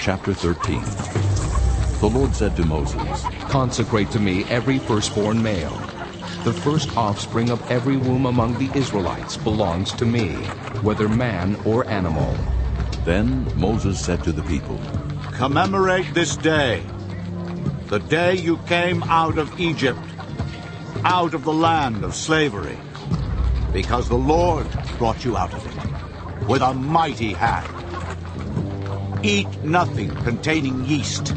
Chapter 13 The Lord said to Moses, Consecrate to me every firstborn male. The first offspring of every womb among the Israelites belongs to me, whether man or animal. Then Moses said to the people, Commemorate this day, the day you came out of Egypt, out of the land of slavery, because the Lord brought you out of it with a mighty hand. Eat nothing containing yeast.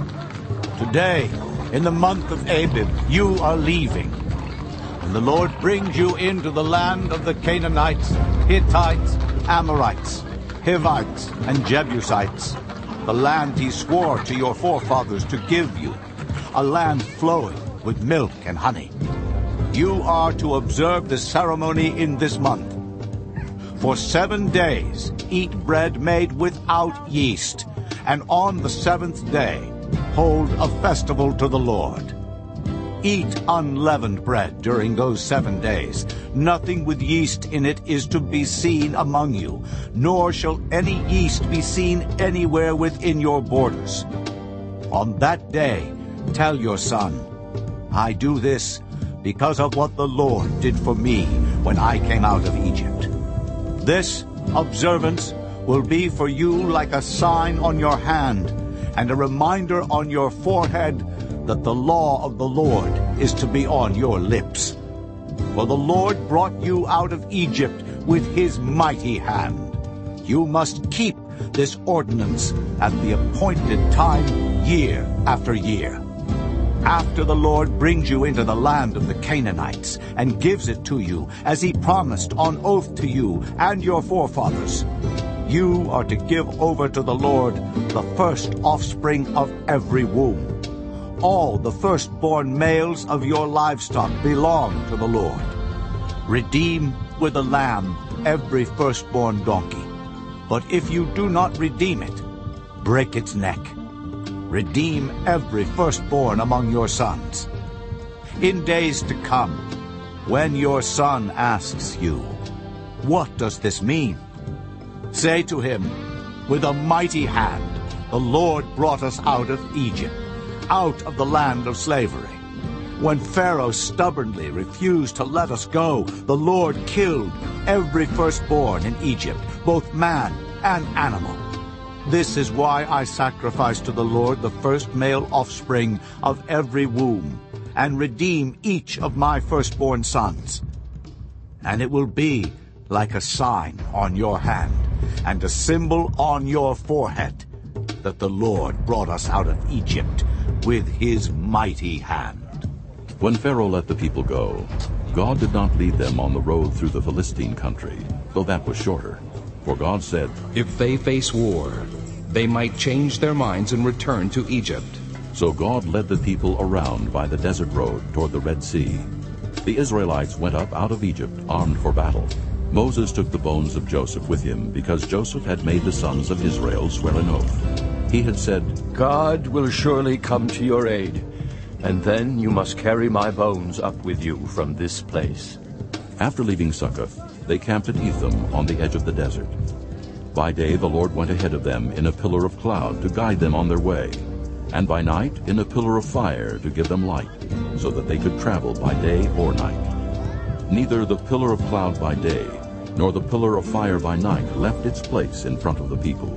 Today, in the month of Abib, you are leaving. And the Lord brings you into the land of the Canaanites, Hittites, Amorites, Hivites, and Jebusites, the land he swore to your forefathers to give you, a land flowing with milk and honey. You are to observe the ceremony in this month. For seven days eat bread made without yeast, and on the seventh day hold a festival to the Lord. Eat unleavened bread during those seven days. Nothing with yeast in it is to be seen among you, nor shall any yeast be seen anywhere within your borders. On that day tell your son, I do this because of what the Lord did for me when I came out of Egypt. This observance will be for you like a sign on your hand and a reminder on your forehead that the law of the Lord is to be on your lips. For the Lord brought you out of Egypt with his mighty hand. You must keep this ordinance at the appointed time year after year. After the Lord brings you into the land of the Canaanites and gives it to you, as he promised on oath to you and your forefathers, you are to give over to the Lord the first offspring of every womb all the firstborn males of your livestock belong to the Lord. Redeem with a lamb every firstborn donkey. But if you do not redeem it, break its neck. Redeem every firstborn among your sons. In days to come, when your son asks you, What does this mean? Say to him, With a mighty hand the Lord brought us out of Egypt out of the land of slavery. When Pharaoh stubbornly refused to let us go, the Lord killed every firstborn in Egypt, both man and animal. This is why I sacrifice to the Lord the first male offspring of every womb, and redeem each of my firstborn sons. And it will be like a sign on your hand, and a symbol on your forehead, that the Lord brought us out of Egypt with his mighty hand. When Pharaoh let the people go, God did not lead them on the road through the Philistine country, though that was shorter. For God said, If they face war, they might change their minds and return to Egypt. So God led the people around by the desert road toward the Red Sea. The Israelites went up out of Egypt armed for battle. Moses took the bones of Joseph with him because Joseph had made the sons of Israel swear an oath. He had said, God will surely come to your aid, and then you must carry my bones up with you from this place. After leaving Succoth, they camped at Etham on the edge of the desert. By day the Lord went ahead of them in a pillar of cloud to guide them on their way, and by night in a pillar of fire to give them light, so that they could travel by day or night. Neither the pillar of cloud by day nor the pillar of fire by night left its place in front of the people.